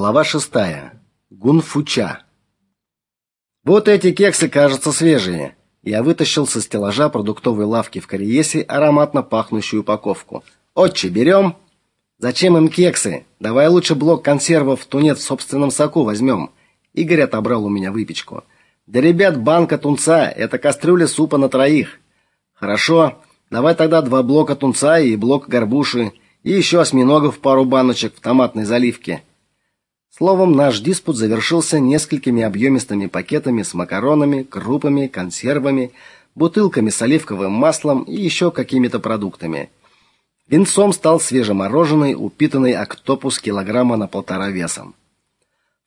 Глава шестая. Гунфуча. Вот эти кексы, кажутся свежие. Я вытащил со стеллажа продуктовой лавки в Кариесе ароматно пахнущую упаковку. Отче, берем?» Зачем им кексы? Давай лучше блок консервов тунец в собственном соку возьмем». Игорь отобрал у меня выпечку. Да ребят, банка тунца это кастрюля супа на троих. Хорошо. Давай тогда два блока тунца и блок горбуши и еще осьминогов пару баночек в томатной заливке. Словом, наш диспут завершился несколькими объемистыми пакетами с макаронами, крупами, консервами, бутылками с оливковым маслом и еще какими-то продуктами. Венцом стал свежемороженый, упитанный октопус килограмма на полтора весом.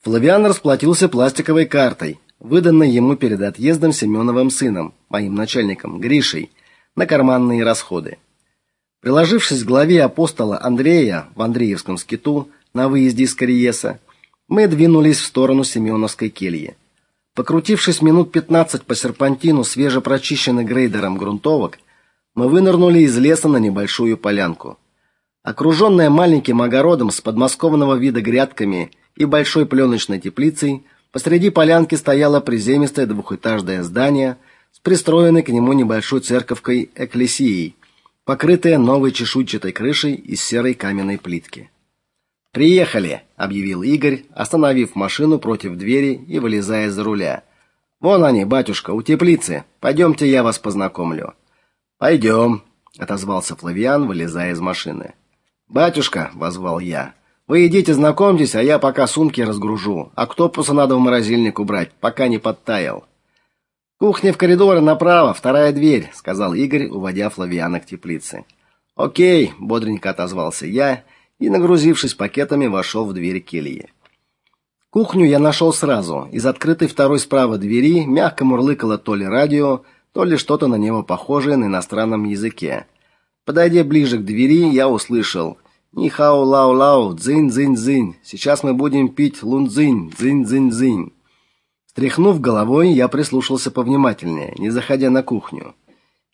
Флавиан расплатился пластиковой картой, выданной ему перед отъездом Семеновым сыном, моим начальником Гришей, на карманные расходы. Приложившись к главе апостола Андрея в Андреевском скиту на выезде из Кариеса, мы двинулись в сторону Семеновской кельи. Покрутившись минут пятнадцать по серпантину свежепрочищенных грейдером грунтовок, мы вынырнули из леса на небольшую полянку. Окруженная маленьким огородом с подмосковного вида грядками и большой пленочной теплицей, посреди полянки стояло приземистое двухэтажное здание с пристроенной к нему небольшой церковкой экклесией, покрытая новой чешуйчатой крышей из серой каменной плитки. «Приехали!» — объявил Игорь, остановив машину против двери и вылезая за руля. «Вон они, батюшка, у теплицы. Пойдемте, я вас познакомлю». «Пойдем», — отозвался Флавиан, вылезая из машины. «Батюшка», — возвал я, — «вы идите знакомьтесь, а я пока сумки разгружу. А Октопуса надо в морозильник убрать, пока не подтаял». «Кухня в коридоре направо, вторая дверь», — сказал Игорь, уводя Флавиана к теплице. «Окей», — бодренько отозвался я и, нагрузившись пакетами, вошел в дверь кельи. Кухню я нашел сразу. Из открытой второй справа двери мягко мурлыкало то ли радио, то ли что-то на него похожее на иностранном языке. Подойдя ближе к двери, я услышал: "Нихао лао лао, дзинь дзинь дзинь. Сейчас мы будем пить лунзинь, дзинь дзинь дзинь". Стряхнув головой, я прислушался повнимательнее, не заходя на кухню.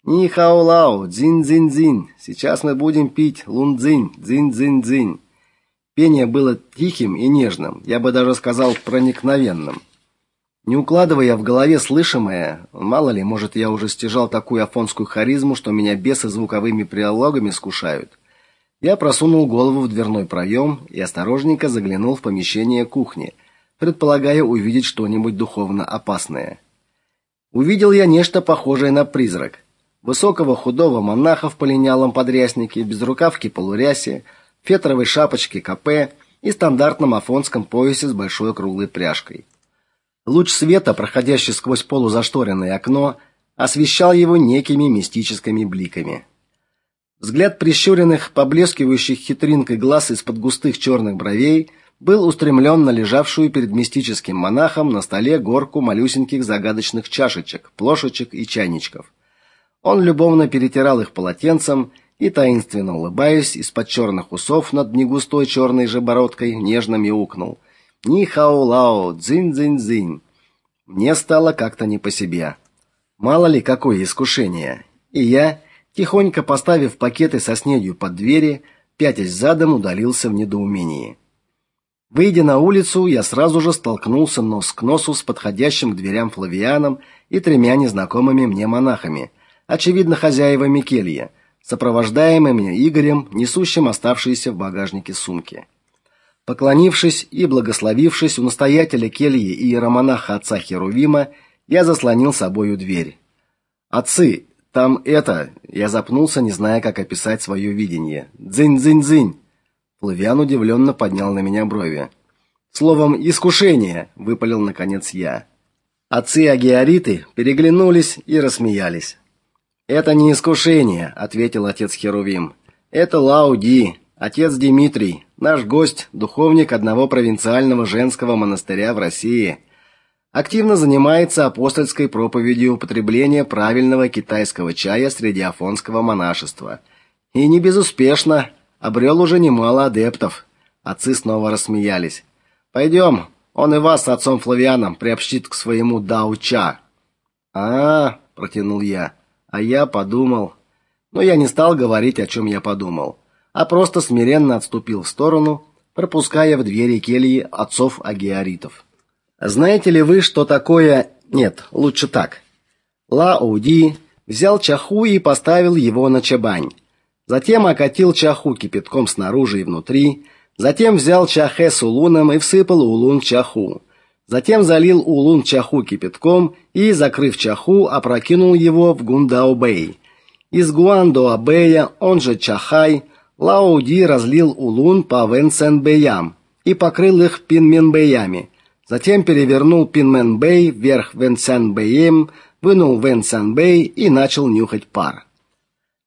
Ни хао лао, дзинь дзинь дзинь. Сейчас мы будем пить лунцзинь, дзинь дзинь дзинь. Пение было тихим и нежным, я бы даже сказал проникновенным. Не укладывая в голове слышимое, мало ли, может, я уже стяжал такую афонскую харизму, что меня бесы звуковыми приологами скушают. Я просунул голову в дверной проем и осторожненько заглянул в помещение кухни, предполагая увидеть что-нибудь духовно опасное. Увидел я нечто похожее на призрак высокого худого монаха в полинялом подряснике, безрукавке полурясе, фетровой шапочке капе и стандартном афонском поясе с большой круглой пряжкой. Луч света, проходящий сквозь полузашторенное окно, освещал его некими мистическими бликами. Взгляд прищуренных, поблескивающих хитринкой глаз из-под густых черных бровей был устремлен на лежавшую перед мистическим монахом на столе горку малюсеньких загадочных чашечек, плошечек и чайничков. Он любовно перетирал их полотенцем и таинственно улыбаясь из-под черных усов над негустой черной же бородкой нежно мяукнул: "Ни хао лао, дзинь-дзинь-дзинь". Мне стало как-то не по себе. Мало ли какое искушение. И я, тихонько поставив пакеты со снедью под двери, пятясь задом удалился в недоумении. Выйдя на улицу, я сразу же столкнулся нос к носу с подходящим к дверям Флавианом и тремя незнакомыми мне монахами очевидно, хозяевами кельи, сопровождаемыми Игорем, несущим оставшиеся в багажнике сумки. Поклонившись и благословившись у настоятеля кельи и иеромонаха отца Херувима, я заслонил собою дверь. Отцы, там это, я запнулся, не зная, как описать свое видение. Дзынь-дзынь-дзынь. Флавиан удивленно поднял на меня брови. Словом, искушение, выпалил наконец я. Отцы агиариты переглянулись и рассмеялись. Это не искушение, ответил отец Херувим. Это Лауди, отец Дмитрий, наш гость, духовник одного провинциального женского монастыря в России. Активно занимается апостольской проповедью употребления правильного китайского чая среди афонского монашества. И не безуспешно, обрел уже немало адептов. Отцы снова рассмеялись. Пойдем, он и вас с отцом Флавианом приобщит к своему дауча. А, протянул я. А я подумал, но я не стал говорить, о чем я подумал, а просто смиренно отступил в сторону, пропуская в двери кельи отцов агиаритов. Знаете ли вы, что такое... Нет, лучше так. Лауди взял чаху и поставил его на чабань. Затем окатил чаху кипятком снаружи и внутри, затем взял чахе с улуном и всыпал улун чаху. Затем залил улун чаху кипятком и, закрыв чаху, опрокинул его в Гундао-бэй. Из Гуандоа-бэя, он же Чахай, Лауди разлил улун по Вэнсен-бэям и покрыл их пинмен-бэями. Затем перевернул пинмен-бэй вверх Вэнсен-бэем, вынул Вэнсен-бэй и начал нюхать пар.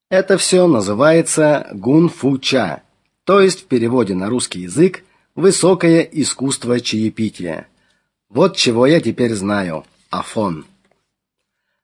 Это все называется гун-фу-ча, то есть в переводе на русский язык высокое искусство чаепития. Вот чего я теперь знаю. Афон.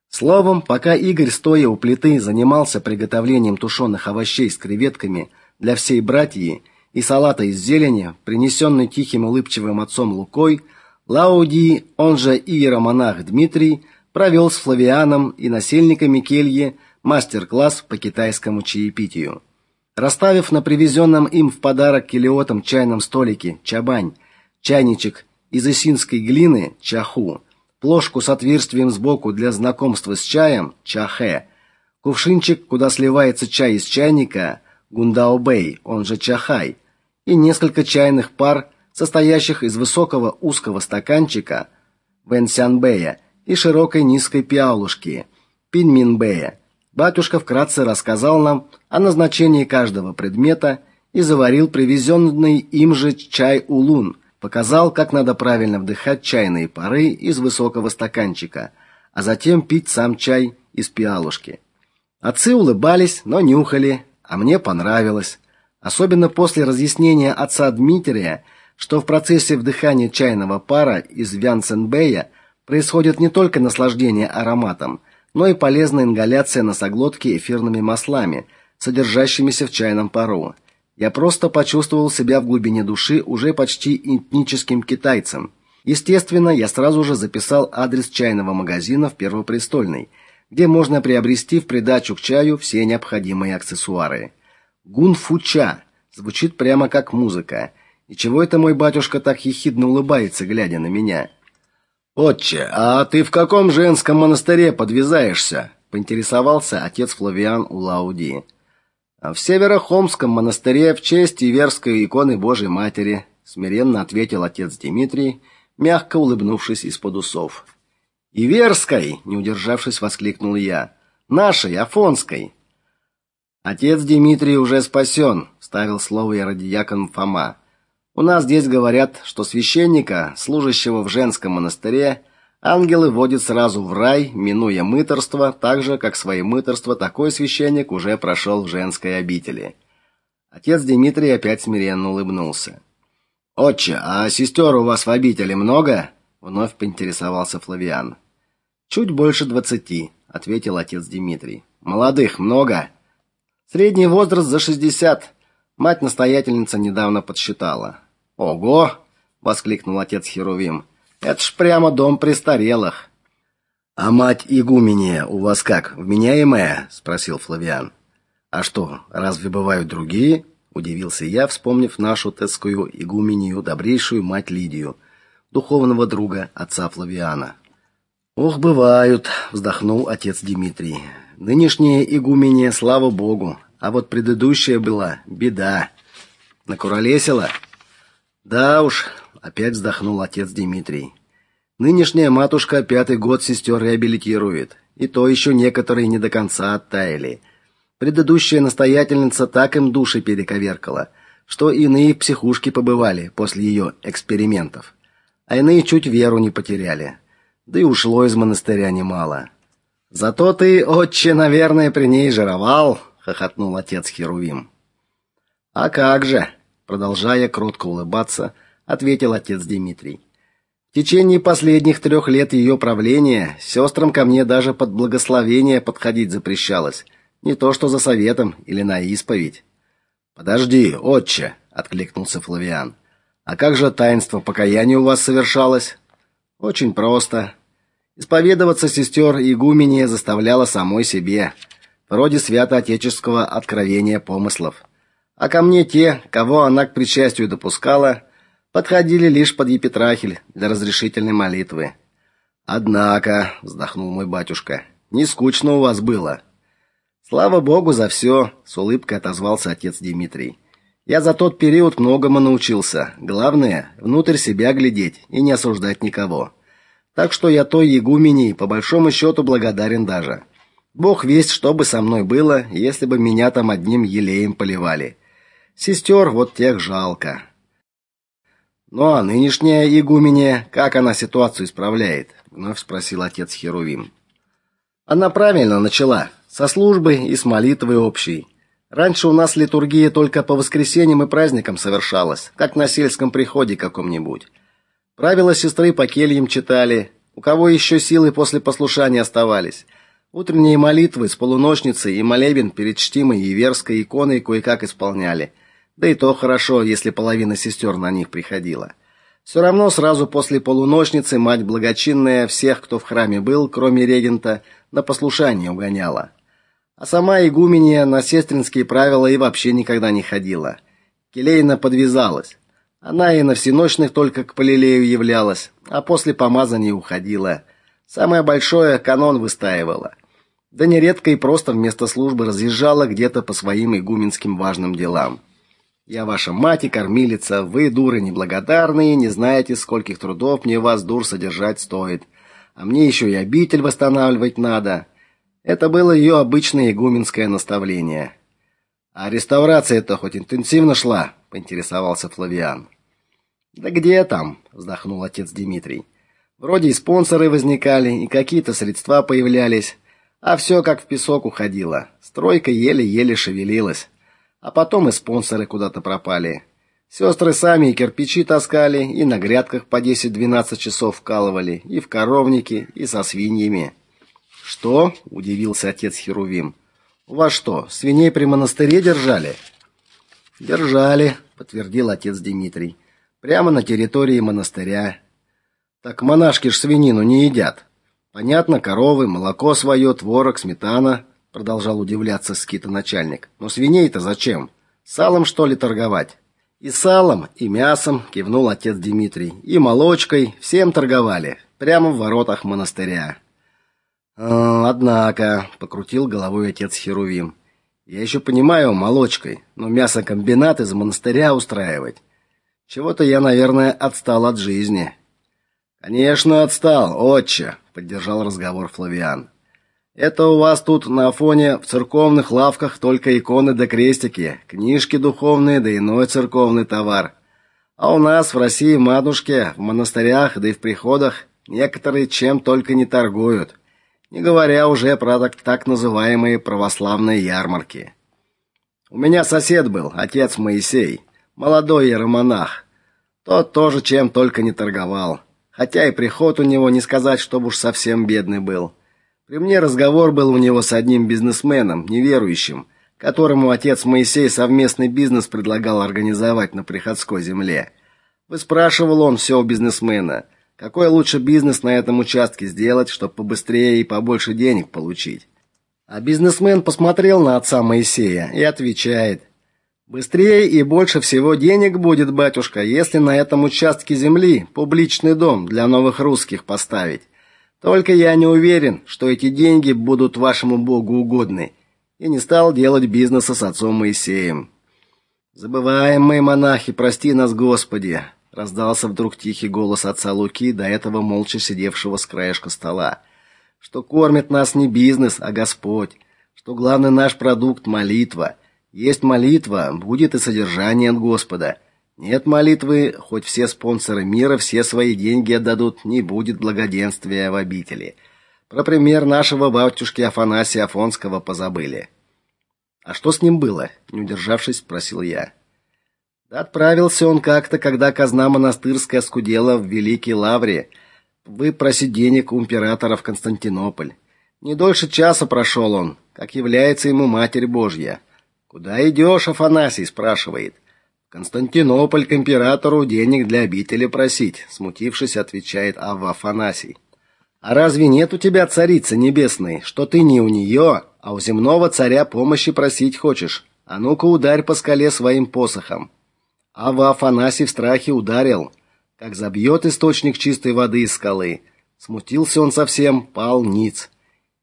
Словом, пока Игорь, стоя у плиты, занимался приготовлением тушеных овощей с креветками для всей братьи и салата из зелени, принесенный тихим улыбчивым отцом Лукой, Лауди, он же иеромонах Дмитрий, провел с Флавианом и насельниками кельи мастер-класс по китайскому чаепитию. Расставив на привезенном им в подарок келиотам чайном столике чабань, чайничек из исинской глины чаху, плошку с отверстием сбоку для знакомства с чаем чахэ, кувшинчик, куда сливается чай из чайника гундаобэй, он же чахай, и несколько чайных пар, состоящих из высокого узкого стаканчика вэнсянбэя и широкой низкой пиалушки пиньминбэя. Батюшка вкратце рассказал нам о назначении каждого предмета и заварил привезенный им же чай-улун – показал, как надо правильно вдыхать чайные пары из высокого стаканчика, а затем пить сам чай из пиалушки. Отцы улыбались, но нюхали, а мне понравилось, особенно после разъяснения отца Дмитрия, что в процессе вдыхания чайного пара из Вянценбея происходит не только наслаждение ароматом, но и полезная ингаляция носоглотки эфирными маслами, содержащимися в чайном пару. Я просто почувствовал себя в глубине души уже почти этническим китайцем. Естественно, я сразу же записал адрес чайного магазина в Первопрестольной, где можно приобрести в придачу к чаю все необходимые аксессуары. Гунфуча звучит прямо как музыка. И чего это мой батюшка так ехидно улыбается, глядя на меня? Отче, а ты в каком женском монастыре подвязаешься? поинтересовался отец Флавиан у Лаудии. А в Северохомском монастыре в честь Иверской иконы Божией Матери, смиренно ответил отец Дмитрий, мягко улыбнувшись из-под усов. Иверской, не удержавшись, воскликнул я. Нашей, Афонской. Отец Дмитрий уже спасен», — ставил слово иродиакон Фома. У нас здесь говорят, что священника, служащего в женском монастыре, Ангелы водят сразу в рай, минуя мыторство, так же, как свои мыторства такой священник уже прошел в женской обители. Отец Дмитрий опять смиренно улыбнулся. «Отче, а сестер у вас в обители много?» — вновь поинтересовался Флавиан. «Чуть больше двадцати», — ответил отец Дмитрий. «Молодых много?» «Средний возраст за шестьдесят», — мать-настоятельница недавно подсчитала. «Ого!» — воскликнул отец Херувим. Это ж прямо дом престарелых. А мать игумения у вас как, вменяемая? спросил Флавиан. А что, разве бывают другие? удивился я, вспомнив нашу тецкую игумению, добрейшую мать Лидию, духовного друга отца Флавиана. Ох, бывают, вздохнул отец Дмитрий. Нынешняя игумения, слава богу, а вот предыдущая была беда. Накуролесила? Да уж, опять вздохнул отец Дмитрий. Нынешняя матушка пятый год сестер реабилитирует, и то еще некоторые не до конца оттаяли. Предыдущая настоятельница так им души перековеркала, что иные в психушке побывали после ее экспериментов, а иные чуть веру не потеряли. Да и ушло из монастыря немало. Зато ты, отче, наверное, при ней жировал, хохотнул отец Херувим. А как же, продолжая кротко улыбаться, ответил отец Дмитрий. В течение последних трех лет ее правления сестрам ко мне даже под благословение подходить запрещалось, не то что за советом или на исповедь. Подожди, отче, откликнулся Флавиан. А как же таинство покаяния у вас совершалось? Очень просто. Исповедоваться сестер игумения заставляла самой себе, вроде святоотеческого откровения помыслов. А ко мне те, кого она к причастию допускала, подходили лишь под епитрахиль для разрешительной молитвы. Однако, вздохнул мой батюшка, не скучно у вас было. Слава богу за все, с улыбкой отозвался отец Дмитрий. Я за тот период многому научился. Главное внутрь себя глядеть и не осуждать никого. Так что я той игуменей по большому счету благодарен даже. Бог весть, что бы со мной было, если бы меня там одним елеем поливали. Сестер вот тех жалко. Ну а нынешняя игуменья, как она ситуацию исправляет? вновь спросил отец Херувим. Она правильно начала, со службы и с молитвой общей. Раньше у нас литургия только по воскресеньям и праздникам совершалась, как на сельском приходе каком-нибудь. Правила сестры по кельям читали, у кого еще силы после послушания оставались. Утренние молитвы с полуночницей и молебен перед чтимой Иверской иконой кое-как исполняли. Да и то хорошо, если половина сестер на них приходила. Все равно сразу после полуночницы мать благочинная всех, кто в храме был, кроме регента, на послушание угоняла. А сама игуменья на сестринские правила и вообще никогда не ходила. Келейна подвязалась. Она и на всеночных только к Полилею являлась, а после помазания уходила. Самое большое канон выстаивала. Да нередко и просто вместо службы разъезжала где-то по своим игуменским важным делам. Я ваша мать и кормилица, вы дуры неблагодарные, не знаете, скольких трудов мне вас дур содержать стоит. А мне еще и обитель восстанавливать надо. Это было ее обычное игуменское наставление. А реставрация-то хоть интенсивно шла, поинтересовался Флавиан. Да где там, вздохнул отец Дмитрий. Вроде и спонсоры возникали, и какие-то средства появлялись, а все как в песок уходило. Стройка еле-еле шевелилась а потом и спонсоры куда-то пропали. Сестры сами и кирпичи таскали, и на грядках по 10-12 часов вкалывали, и в коровнике, и со свиньями. Что? удивился отец Херувим. У вас что, свиней при монастыре держали? Держали, подтвердил отец Дмитрий. Прямо на территории монастыря. Так монашки ж свинину не едят. Понятно, коровы, молоко свое, творог, сметана, продолжал удивляться скитоначальник. Но свиней-то зачем? Салом что ли торговать? И салом, и мясом, кивнул отец Дмитрий. И молочкой, всем торговали, прямо в воротах монастыря. А, однако, покрутил головой отец Херувим. Я еще понимаю молочкой, но мясокомбинат из монастыря устраивать. Чего-то я, наверное, отстал от жизни. Конечно, отстал, отче, поддержал разговор Флавиан. Это у вас тут на фоне в церковных лавках только иконы да крестики, книжки духовные да иной церковный товар. А у нас в России, матушке, в монастырях да и в приходах некоторые чем только не торгуют, не говоря уже про так, так называемые православные ярмарки. У меня сосед был, отец Моисей, молодой иеромонах. Тот тоже чем только не торговал, хотя и приход у него не сказать, чтобы уж совсем бедный был. При мне разговор был у него с одним бизнесменом, неверующим, которому отец Моисей совместный бизнес предлагал организовать на приходской земле. Выспрашивал он все у бизнесмена, какой лучше бизнес на этом участке сделать, чтобы побыстрее и побольше денег получить. А бизнесмен посмотрел на отца Моисея и отвечает: Быстрее и больше всего денег будет, батюшка, если на этом участке земли публичный дом для новых русских поставить. Только я не уверен, что эти деньги будут вашему Богу угодны, и не стал делать бизнеса с отцом Моисеем. Забываем мы, монахи, прости нас, Господи, раздался вдруг тихий голос отца Луки, до этого молча сидевшего с краешка стола. Что кормит нас не бизнес, а Господь, что главный наш продукт молитва. Есть молитва, будет и содержание от Господа. Нет молитвы, хоть все спонсоры мира все свои деньги отдадут, не будет благоденствия в обители. Про пример нашего батюшки Афанасия Афонского позабыли. А что с ним было? не удержавшись, спросил я. Да отправился он как-то, когда казна монастырская скудела в Великий Лавре, выпросить денег у императора в Константинополь. Не дольше часа прошел он, как является ему Матерь Божья. Куда идешь, Афанасий спрашивает. Константинополь к императору денег для обители просить, смутившись, отвечает Авва Афанасий. А разве нет у тебя царицы небесной, что ты не у нее, а у земного царя помощи просить хочешь? А ну-ка ударь по скале своим посохом. Ава Афанасий в страхе ударил, как забьет источник чистой воды из скалы. Смутился он совсем, пал ниц.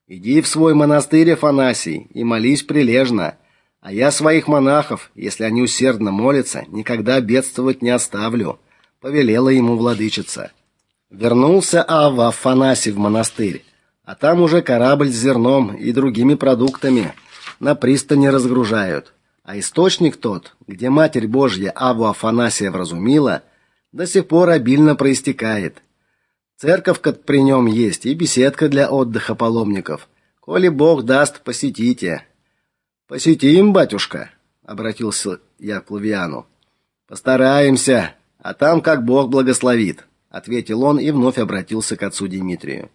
Иди в свой монастырь, Афанасий, и молись прилежно. А я своих монахов, если они усердно молятся, никогда бедствовать не оставлю, повелела ему владычица. Вернулся Ава Афанасий в монастырь, а там уже корабль с зерном и другими продуктами на пристани разгружают. А источник тот, где Матерь Божья Аву Афанасия вразумила, до сих пор обильно проистекает. Церковка при нем есть и беседка для отдыха паломников. Коли Бог даст, посетите. Посетим, батюшка, обратился я к Плавиану. Постараемся, а там как Бог благословит, ответил он и вновь обратился к отцу Дмитрию.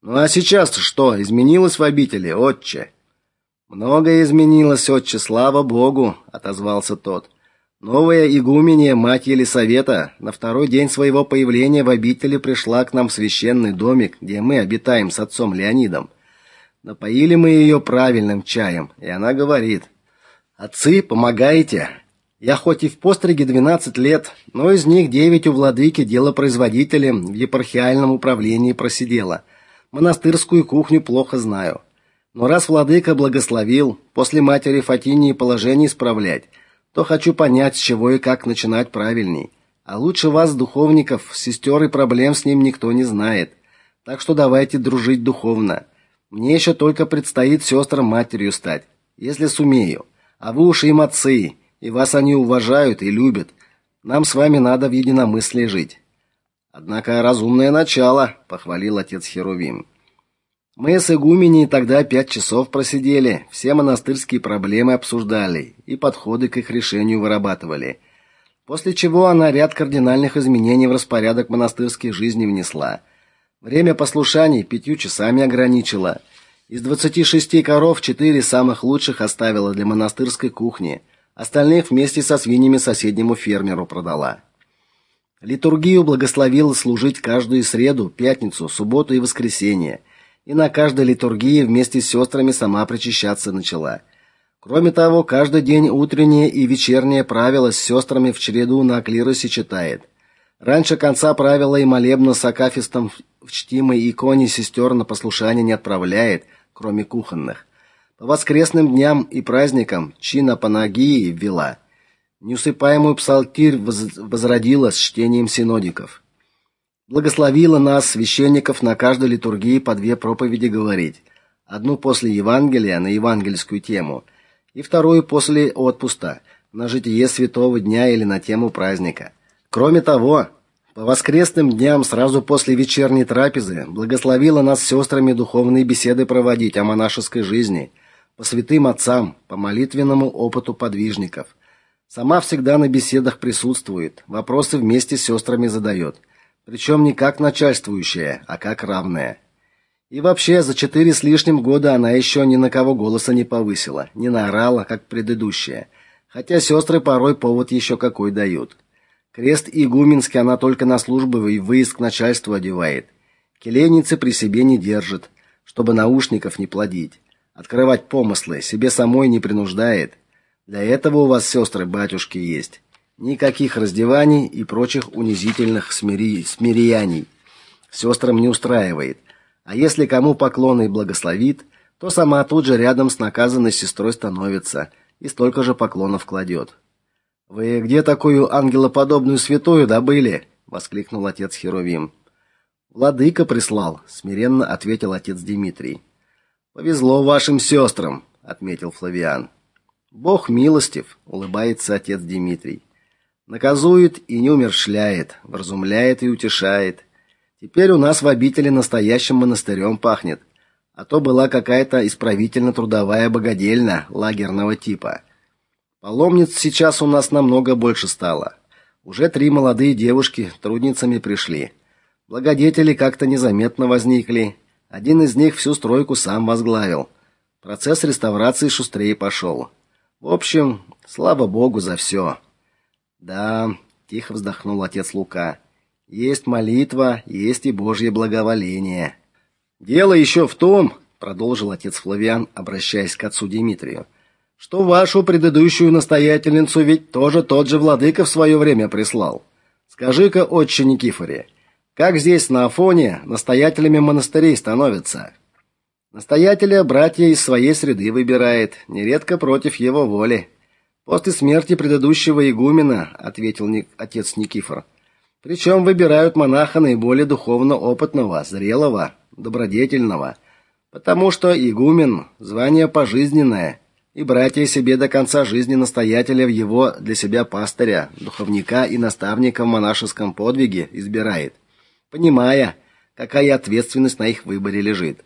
Ну а сейчас что изменилось в обители, отче? Многое изменилось, отче, слава Богу, отозвался тот. Новая игуменья, мать Елисавета, на второй день своего появления в обители пришла к нам в священный домик, где мы обитаем с отцом Леонидом. Напоили мы ее правильным чаем, и она говорит: "Отцы, помогайте. Я хоть и в постриге 12 лет, но из них девять у владыки делопроизводителем в епархиальном управлении просидела. Монастырскую кухню плохо знаю. Но раз владыка благословил после матери Фатинии положение исправлять, то хочу понять, с чего и как начинать правильней. А лучше вас, духовников, сестер и проблем с ним никто не знает. Так что давайте дружить духовно. Мне еще только предстоит сестрам матерью стать, если сумею. А вы уж им отцы, и вас они уважают и любят. Нам с вами надо в единомыслии жить. Однако разумное начало, похвалил отец Херувим. Мы с игуменей тогда пять часов просидели, все монастырские проблемы обсуждали и подходы к их решению вырабатывали. После чего она ряд кардинальных изменений в распорядок монастырской жизни внесла. Время послушаний пятью часами ограничила. Из 26 коров четыре самых лучших оставила для монастырской кухни, остальных вместе со свиньями соседнему фермеру продала. Литургию благословила служить каждую среду, пятницу, субботу и воскресенье – и на каждой литургии вместе с сестрами сама причащаться начала. Кроме того, каждый день утреннее и вечернее правило с сестрами в череду на клиросе читает. Раньше конца правила и молебна с акафистом в чтимой иконе сестер на послушание не отправляет, кроме кухонных. По воскресным дням и праздникам чина панагии ввела. Неусыпаемую псалтирь возродила с чтением синодиков благословила нас, священников, на каждой литургии по две проповеди говорить. Одну после Евангелия на евангельскую тему, и вторую после отпуста на житие святого дня или на тему праздника. Кроме того, по воскресным дням сразу после вечерней трапезы благословила нас с сестрами духовные беседы проводить о монашеской жизни, по святым отцам, по молитвенному опыту подвижников. Сама всегда на беседах присутствует, вопросы вместе с сестрами задает – причем не как начальствующая, а как равная. И вообще, за четыре с лишним года она еще ни на кого голоса не повысила, не наорала, как предыдущая, хотя сестры порой повод еще какой дают. Крест игуменский она только на службу и выезд к начальству одевает. Келеницы при себе не держит, чтобы наушников не плодить. Открывать помыслы себе самой не принуждает. Для этого у вас сестры, батюшки есть. Никаких раздеваний и прочих унизительных смири... смиряний. Сестрам не устраивает. А если кому поклон и благословит, то сама тут же рядом с наказанной сестрой становится и столько же поклонов кладет. Вы где такую ангелоподобную святую добыли? воскликнул отец Херувим. Владыка прислал, смиренно ответил отец Дмитрий. Повезло вашим сестрам, отметил Флавиан. Бог милостив, улыбается отец Дмитрий. Наказует и не умерщвляет, вразумляет и утешает. Теперь у нас в обители настоящим монастырем пахнет, а то была какая-то исправительно-трудовая богадельня лагерного типа. Паломниц сейчас у нас намного больше стало. Уже три молодые девушки трудницами пришли. Благодетели как-то незаметно возникли. Один из них всю стройку сам возглавил. Процесс реставрации шустрее пошел. В общем, слава богу за все. Да, тихо вздохнул отец Лука. Есть молитва, есть и Божье благоволение. Дело еще в том, продолжил отец Флавиан, обращаясь к отцу Дмитрию, что вашу предыдущую настоятельницу ведь тоже тот же владыка в свое время прислал. Скажи-ка, отче Никифоре, как здесь на Афоне настоятелями монастырей становятся? Настоятеля братья из своей среды выбирает, нередко против его воли. После смерти предыдущего игумена, ответил отец Никифор. Причем выбирают монаха наиболее духовно опытного, зрелого, добродетельного, потому что игумен звание пожизненное, и братья себе до конца жизни настоятеля в его для себя пастыря, духовника и наставника в монашеском подвиге избирает, понимая, какая ответственность на их выборе лежит.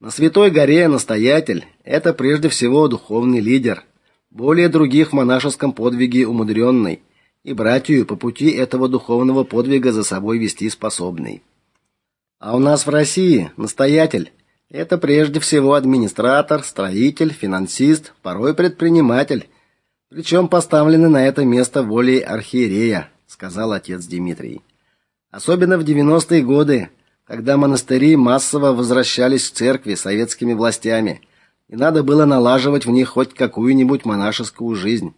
На Святой горе настоятель это прежде всего духовный лидер, более других в монашеском подвиге умудренный, и братью по пути этого духовного подвига за собой вести способный. А у нас в России настоятель это прежде всего администратор, строитель, финансист, порой предприниматель, причем поставленный на это место волей архиерея, сказал отец Дмитрий. Особенно в 90-е годы, когда монастыри массово возвращались в церкви советскими властями, и надо было налаживать в них хоть какую-нибудь монашескую жизнь.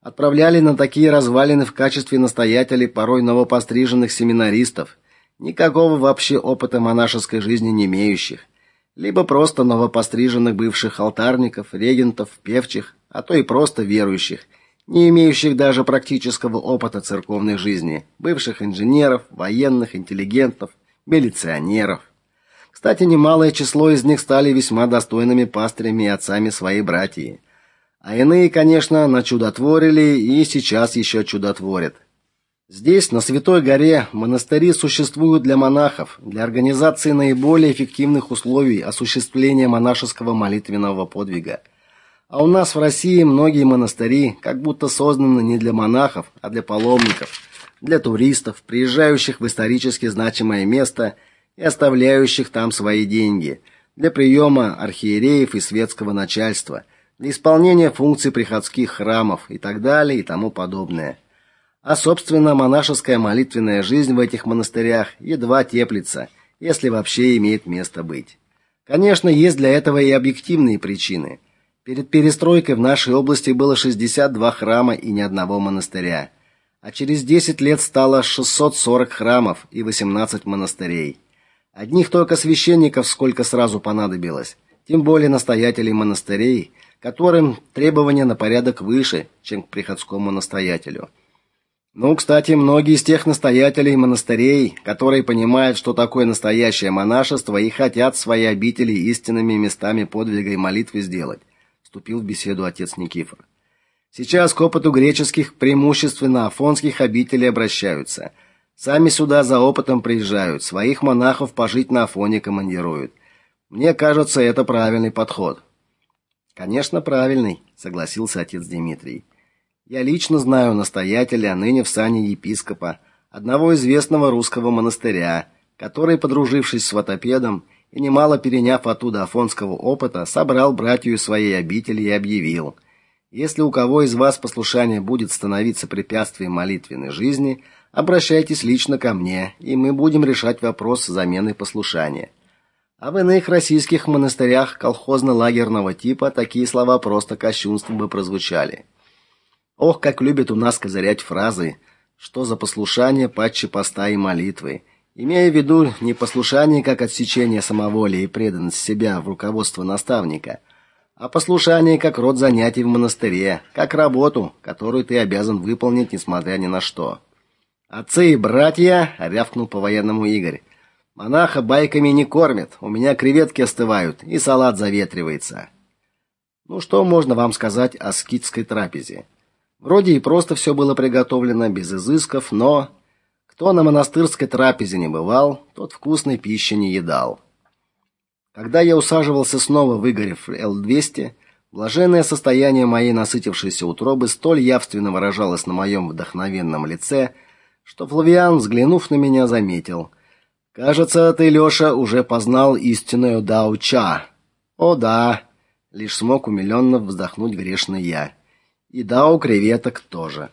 Отправляли на такие развалины в качестве настоятелей порой новопостриженных семинаристов, никакого вообще опыта монашеской жизни не имеющих, либо просто новопостриженных бывших алтарников, регентов, певчих, а то и просто верующих, не имеющих даже практического опыта церковной жизни, бывших инженеров, военных, интеллигентов, милиционеров. Кстати, немалое число из них стали весьма достойными пастырями и отцами своей братьи. А иные, конечно, начудотворили и сейчас еще чудотворят. Здесь, на Святой горе, монастыри существуют для монахов, для организации наиболее эффективных условий осуществления монашеского молитвенного подвига. А у нас в России многие монастыри как будто созданы не для монахов, а для паломников, для туристов, приезжающих в исторически значимое место и оставляющих там свои деньги, для приема архиереев и светского начальства – для исполнения функций приходских храмов и так далее и тому подобное. А собственно, монашеская молитвенная жизнь в этих монастырях едва теплится, если вообще имеет место быть. Конечно, есть для этого и объективные причины. Перед перестройкой в нашей области было 62 храма и ни одного монастыря, а через 10 лет стало 640 храмов и 18 монастырей. Одних только священников сколько сразу понадобилось, тем более настоятелей монастырей – которым требования на порядок выше, чем к приходскому настоятелю. Ну, кстати, многие из тех настоятелей монастырей, которые понимают, что такое настоящее монашество и хотят свои обители истинными местами подвига и молитвы сделать, вступил в беседу отец Никифор. Сейчас к опыту греческих, преимущественно афонских обителей обращаются. Сами сюда за опытом приезжают, своих монахов пожить на Афоне командируют. Мне кажется, это правильный подход. Конечно, правильный, согласился отец Дмитрий. Я лично знаю настоятеля, ныне в сане епископа, одного известного русского монастыря, который, подружившись с ватопедом и немало переняв оттуда афонского опыта, собрал братью своей обители и объявил: если у кого из вас послушание будет становиться препятствием молитвенной жизни, обращайтесь лично ко мне, и мы будем решать вопрос замены послушания. А в иных российских монастырях колхозно-лагерного типа такие слова просто кощунством бы прозвучали. Ох, как любят у нас козырять фразы, что за послушание патче поста и молитвы, имея в виду не послушание как отсечение самоволии и преданность себя в руководство наставника, а послушание как род занятий в монастыре, как работу, которую ты обязан выполнить несмотря ни на что. Отцы и братья, рявкнул по-военному Игорь. Монаха байками не кормят. У меня креветки остывают, и салат заветривается. Ну что можно вам сказать о скитской трапезе? Вроде и просто все было приготовлено без изысков, но кто на монастырской трапезе не бывал, тот вкусной пищи не едал. Когда я усаживался снова, выгорев Л200, блаженное состояние моей насытившейся утробы столь явственно выражалось на моем вдохновенном лице, что Флавиан, взглянув на меня, заметил: Кажется, ты, Лёша, уже познал истинную дауча. О да, лишь смог умилённо вздохнуть грешный я. И дау креветок тоже.